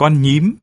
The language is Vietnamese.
con nhím.